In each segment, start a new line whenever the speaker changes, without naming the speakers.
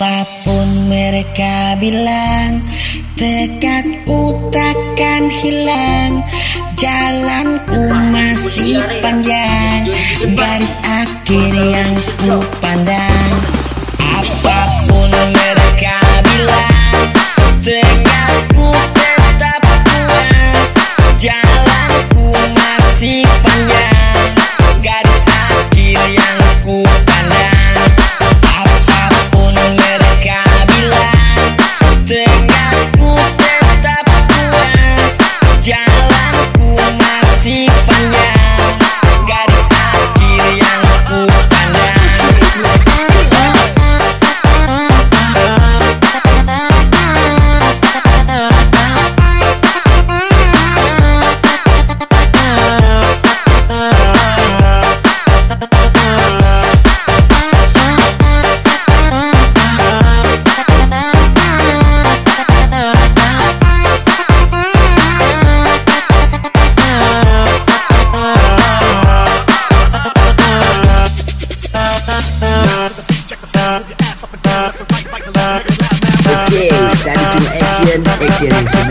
Apa pun mereka bilang Tekadku takkan hilang. Jalanku masih panjang. Garis akhir yang ku pandang.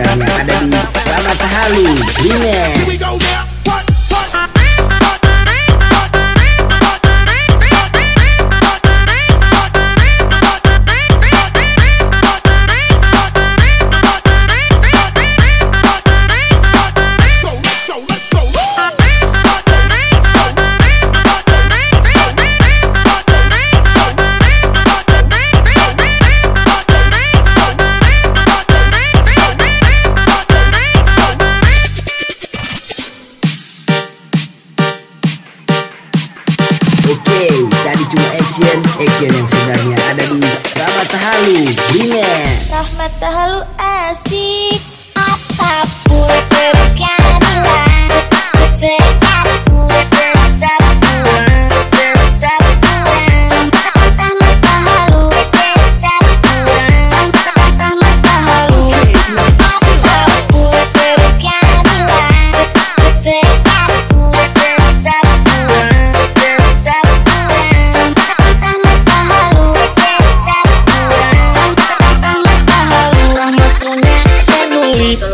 yang
ada di
Ramatahalu ini. Iya.
Oke, okay, tadi cuma action, action yang sebenarnya ada di
Rahmat
Tahalu,
Rahmat Tahalu asik.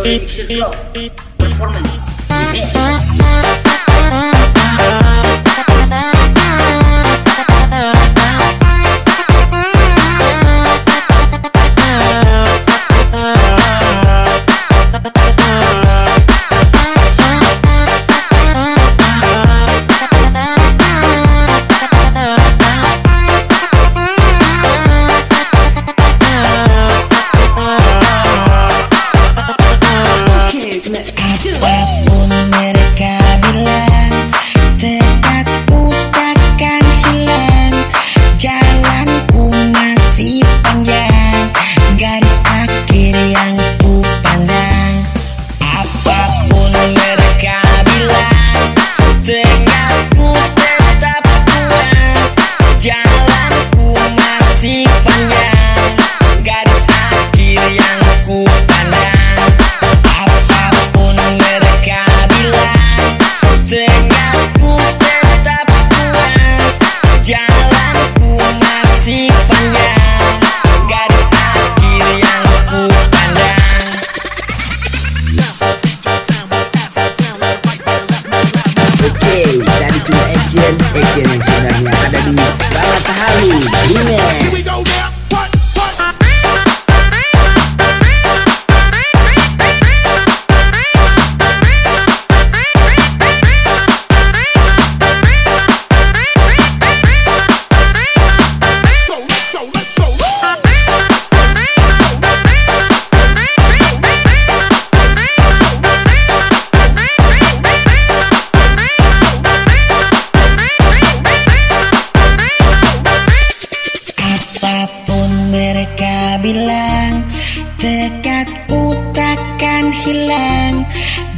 Production Club.
Performance.
Remix.
bilang Tekadku takkan hilang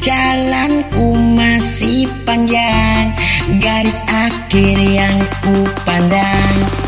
Jalanku masih panjang Garis akhir yang ku pandang.